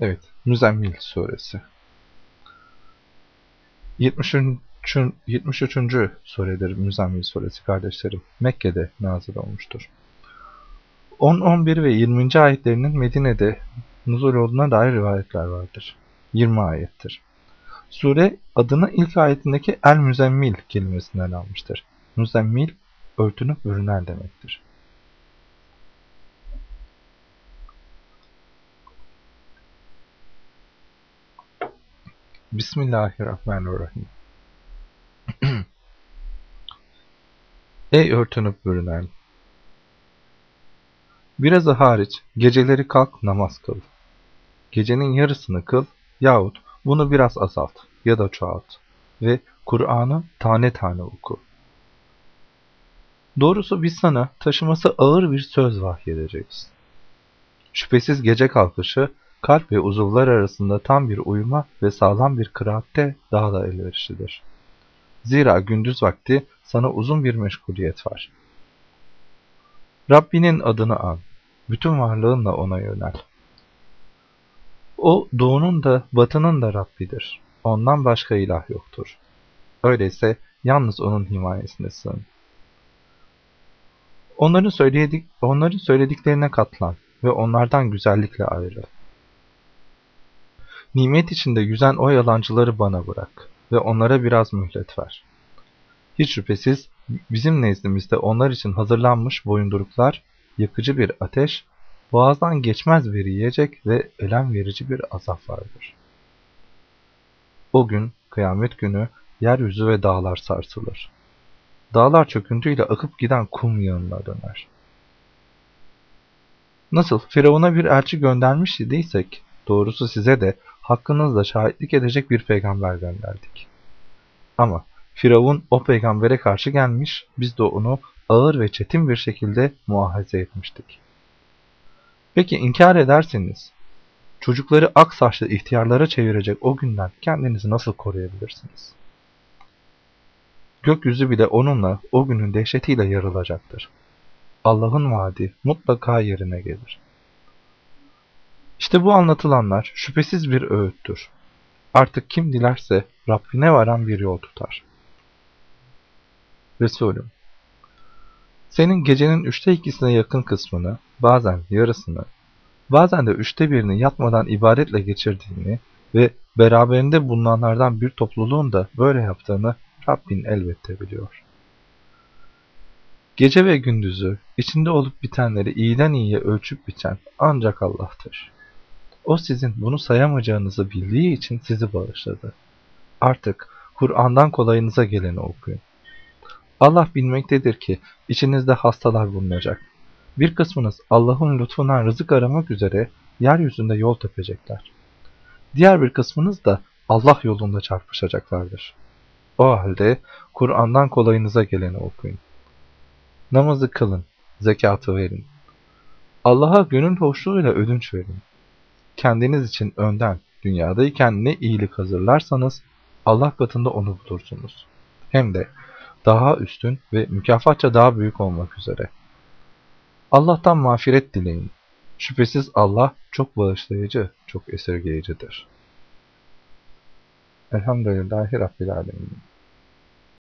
Evet, Müzzemmil suresi. 73. 73. suredir Müzzemmil suresi kardeşlerim. Mekke'de nazil olmuştur. 10, 11 ve 20. ayetlerinin Medine'de nuzul olduğuna dair rivayetler vardır. 20 ayettir. Sure adını ilk ayetindeki El Müzemmil kelimesinden almıştır. Müzemmil örtünüp bürünen demektir. Bismillahirrahmanirrahim. Ey örtünüp bürünen! Birazı hariç geceleri kalk namaz kıl. Gecenin yarısını kıl yahut bunu biraz azalt ya da çoğalt ve Kur'an'ı tane tane oku. Doğrusu biz sana taşıması ağır bir söz vahyedeceğiz. Şüphesiz gece kalkışı kalp ve uzuvlar arasında tam bir uyuma ve sağlam bir kıraatte daha da elverişlidir. Zira gündüz vakti sana uzun bir meşguliyet var. Rabbinin adını an, bütün varlığınla ona yönel. O doğunun da batının da Rabbidir. Ondan başka ilah yoktur. Öyleyse yalnız onun himayesine sığın. Onların, söyledik, onların söylediklerine katlan ve onlardan güzellikle ayrıl. Nimet içinde yüzen o yalancıları bana bırak ve onlara biraz mühlet ver. Hiç şüphesiz bizim nezdimizde onlar için hazırlanmış boyunduruklar, yakıcı bir ateş, boğazdan geçmez bir yiyecek ve elem verici bir azap vardır. O gün, kıyamet günü, yeryüzü ve dağlar sarsılır. Dağlar çöküntüyle akıp giden kum yağınına döner. Nasıl Firavun'a bir elçi göndermiş idiysek, doğrusu size de hakkınızda şahitlik edecek bir peygamber gönderdik. Ama Firavun o peygambere karşı gelmiş, biz de onu ağır ve çetin bir şekilde muahaze etmiştik. Peki inkar ederseniz, çocukları ak saçlı ihtiyarlara çevirecek o günden kendinizi nasıl koruyabilirsiniz? Gökyüzü bile onunla o günün dehşetiyle yarılacaktır. Allah'ın vaadi mutlaka yerine gelir. İşte bu anlatılanlar şüphesiz bir öğüttür. Artık kim dilerse Rabbine varan bir yol tutar. Resulüm, senin gecenin üçte ikisine yakın kısmını, bazen yarısını, bazen de üçte birini yatmadan ibadetle geçirdiğini ve beraberinde bulunanlardan bir topluluğun da böyle yaptığını Rabbin elbette biliyor. Gece ve gündüzü, içinde olup bitenleri iyiden iyiye ölçüp biçen ancak Allah'tır. O sizin bunu sayamayacağınızı bildiği için sizi bağışladı. Artık Kur'an'dan kolayınıza geleni okuyun. Allah bilmektedir ki içinizde hastalar bulunacak. Bir kısmınız Allah'ın lütfundan rızık aramak üzere yeryüzünde yol tepecekler. Diğer bir kısmınız da Allah yolunda çarpışacaklardır. O halde Kur'an'dan kolayınıza geleni okuyun. Namazı kılın, zekatı verin. Allah'a gönül hoşluğuyla ödünç verin. Kendiniz için önden, dünyadayken ne iyilik hazırlarsanız Allah katında onu bulursunuz. Hem de daha üstün ve mükafatça daha büyük olmak üzere. Allah'tan mağfiret dileyin. Şüphesiz Allah çok bağışlayıcı, çok esirgeyicidir. Elhamdülillahi Rabbil Alemin.